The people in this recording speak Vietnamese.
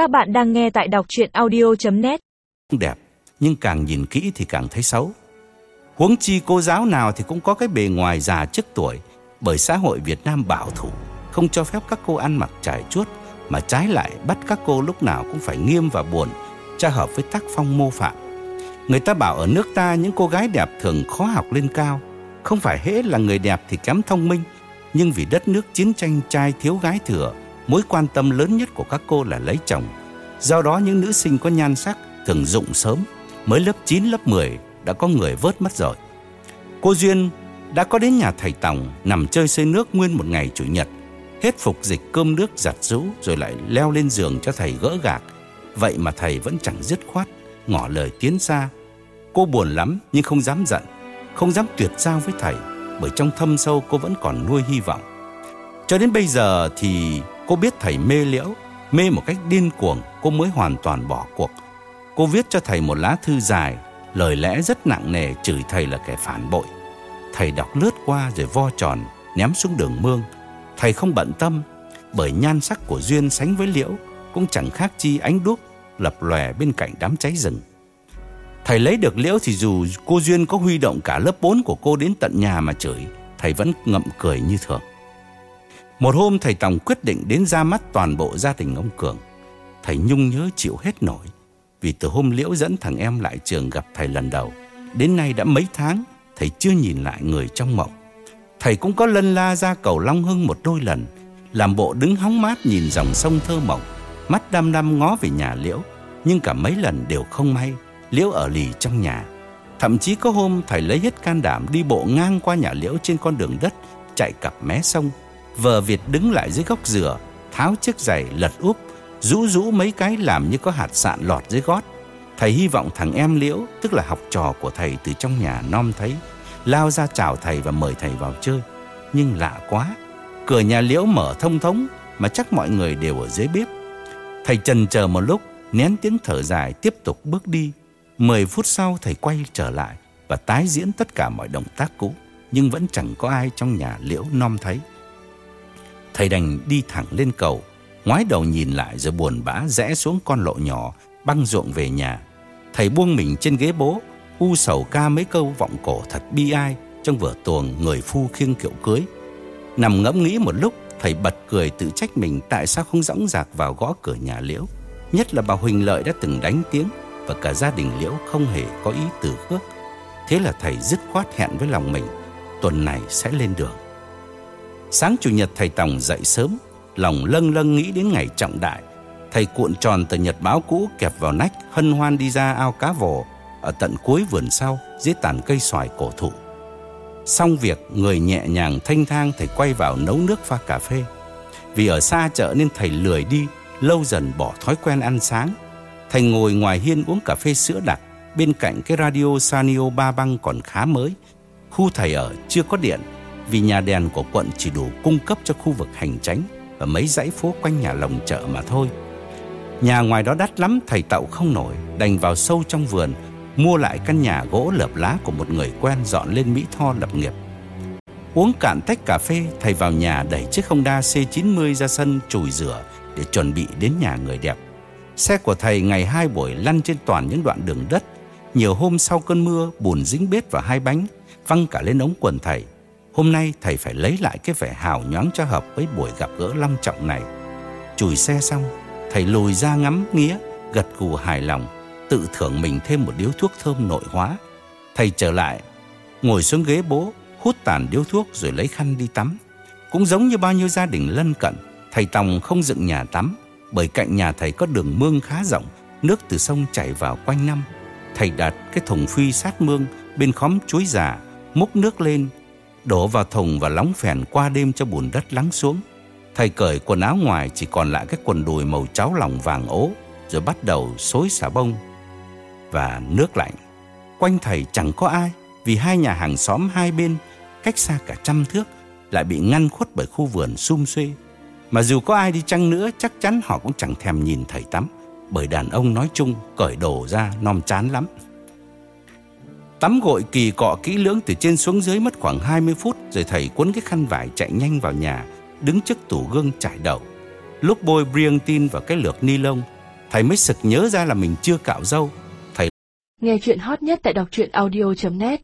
Các bạn đang nghe tại đọc chuyện audio.net Đẹp, nhưng càng nhìn kỹ thì càng thấy xấu. Huống chi cô giáo nào thì cũng có cái bề ngoài già trước tuổi, bởi xã hội Việt Nam bảo thủ, không cho phép các cô ăn mặc trải chuốt, mà trái lại bắt các cô lúc nào cũng phải nghiêm và buồn, cho hợp với tác phong mô phạm. Người ta bảo ở nước ta những cô gái đẹp thường khó học lên cao, không phải hễ là người đẹp thì kém thông minh, nhưng vì đất nước chiến tranh trai thiếu gái thừa, mối quan tâm lớn nhất của các cô là lấy chồng. Do đó những nữ sinh có nhan sắc thường dụng sớm, mới lớp 9, lớp 10 đã có người vớt mất rồi. Cô Duyên đã có đến nhà thầy Tòng nằm chơi xây nước nguyên một ngày chủ nhật, hết phục dịch cơm nước giặt rũ rồi lại leo lên giường cho thầy gỡ gạc. Vậy mà thầy vẫn chẳng dứt khoát, ngỏ lời tiến xa. Cô buồn lắm nhưng không dám giận, không dám tuyệt giao với thầy, bởi trong thâm sâu cô vẫn còn nuôi hy vọng. Cho đến bây giờ thì cô biết thầy mê liễu, mê một cách điên cuồng, cô mới hoàn toàn bỏ cuộc. Cô viết cho thầy một lá thư dài, lời lẽ rất nặng nề chửi thầy là kẻ phản bội. Thầy đọc lướt qua rồi vo tròn, ném xuống đường mương. Thầy không bận tâm, bởi nhan sắc của Duyên sánh với Liễu cũng chẳng khác chi ánh đuốc lập lòe bên cạnh đám cháy rừng. Thầy lấy được Liễu thì dù cô Duyên có huy động cả lớp 4 của cô đến tận nhà mà chửi, thầy vẫn ngậm cười như thường. Một hôm thầy Tòng quyết định đến ra mắt toàn bộ gia đình ông Cường. Thầy nhung nhớ chịu hết nổi, vì từ hôm Liễu dẫn thằng em lại trường gặp thầy lần đầu, đến nay đã mấy tháng, thầy chưa nhìn lại người trong mộng. Thầy cũng có lân la ra cầu Long Hưng một đôi lần, làm bộ đứng hóng mát nhìn dòng sông thơ mộng, mắt đăm đăm ngó về nhà Liễu, nhưng cả mấy lần đều không may, Liễu ở lì trong nhà. Thậm chí có hôm thầy lấy hết can đảm đi bộ ngang qua nhà Liễu trên con đường đất, chạy cặp mé sông. Vợ Việt đứng lại dưới góc rửa tháo chiếc giày lật úp, rũ rũ mấy cái làm như có hạt sạn lọt dưới gót. Thầy hy vọng thằng em Liễu, tức là học trò của thầy từ trong nhà non thấy, lao ra chào thầy và mời thầy vào chơi. Nhưng lạ quá, cửa nhà Liễu mở thông thống mà chắc mọi người đều ở dưới bếp. Thầy trần chờ một lúc, nén tiếng thở dài tiếp tục bước đi. Mười phút sau thầy quay trở lại và tái diễn tất cả mọi động tác cũ, nhưng vẫn chẳng có ai trong nhà Liễu non thấy. Thầy đành đi thẳng lên cầu, ngoái đầu nhìn lại rồi buồn bã rẽ xuống con lộ nhỏ, băng ruộng về nhà. Thầy buông mình trên ghế bố, u sầu ca mấy câu vọng cổ thật bi ai trong vở tuồng người phu khiêng kiệu cưới. Nằm ngẫm nghĩ một lúc, thầy bật cười tự trách mình tại sao không dõng dạc vào gõ cửa nhà Liễu. Nhất là bà Huỳnh Lợi đã từng đánh tiếng và cả gia đình Liễu không hề có ý từ khước. Thế là thầy dứt khoát hẹn với lòng mình, tuần này sẽ lên đường. Sáng chủ nhật thầy Tòng dậy sớm, lòng lâng lâng nghĩ đến ngày trọng đại. Thầy cuộn tròn tờ nhật báo cũ kẹp vào nách, hân hoan đi ra ao cá vồ ở tận cuối vườn sau dưới tàn cây xoài cổ thụ. Xong việc, người nhẹ nhàng thanh thang thầy quay vào nấu nước pha cà phê. Vì ở xa chợ nên thầy lười đi, lâu dần bỏ thói quen ăn sáng. Thầy ngồi ngoài hiên uống cà phê sữa đặc, bên cạnh cái radio Sanio ba băng còn khá mới. Khu thầy ở chưa có điện, vì nhà đèn của quận chỉ đủ cung cấp cho khu vực hành tránh và mấy dãy phố quanh nhà lồng chợ mà thôi. Nhà ngoài đó đắt lắm thầy tậu không nổi, đành vào sâu trong vườn, mua lại căn nhà gỗ lợp lá của một người quen dọn lên Mỹ Tho lập nghiệp. Uống cạn tách cà phê, thầy vào nhà đẩy chiếc Honda C90 ra sân chùi rửa để chuẩn bị đến nhà người đẹp. Xe của thầy ngày hai buổi lăn trên toàn những đoạn đường đất. Nhiều hôm sau cơn mưa, bùn dính bết vào hai bánh, văng cả lên ống quần thầy. Hôm nay thầy phải lấy lại cái vẻ hào nhoáng cho hợp với buổi gặp gỡ long trọng này. Chùi xe xong, thầy lùi ra ngắm nghía, gật gù hài lòng, tự thưởng mình thêm một điếu thuốc thơm nội hóa. Thầy trở lại, ngồi xuống ghế bố, hút tàn điếu thuốc rồi lấy khăn đi tắm. Cũng giống như bao nhiêu gia đình lân cận, thầy Tòng không dựng nhà tắm, bởi cạnh nhà thầy có đường mương khá rộng, nước từ sông chảy vào quanh năm. Thầy đặt cái thùng phi sát mương bên khóm chuối già, múc nước lên đổ vào thùng và lóng phèn qua đêm cho bùn đất lắng xuống. Thầy cởi quần áo ngoài chỉ còn lại cái quần đùi màu cháo lòng vàng ố, rồi bắt đầu xối xả bông và nước lạnh. Quanh thầy chẳng có ai, vì hai nhà hàng xóm hai bên, cách xa cả trăm thước, lại bị ngăn khuất bởi khu vườn sum xuê. Mà dù có ai đi chăng nữa, chắc chắn họ cũng chẳng thèm nhìn thầy tắm, bởi đàn ông nói chung cởi đồ ra nom chán lắm. Tắm gội kỳ cọ kỹ lưỡng từ trên xuống dưới mất khoảng 20 phút rồi thầy cuốn cái khăn vải chạy nhanh vào nhà, đứng trước tủ gương trải đầu. Lúc bôi Briantin vào cái lược ni lông, thầy mới sực nhớ ra là mình chưa cạo râu. Thầy Nghe chuyện hot nhất tại đọc truyện audio.net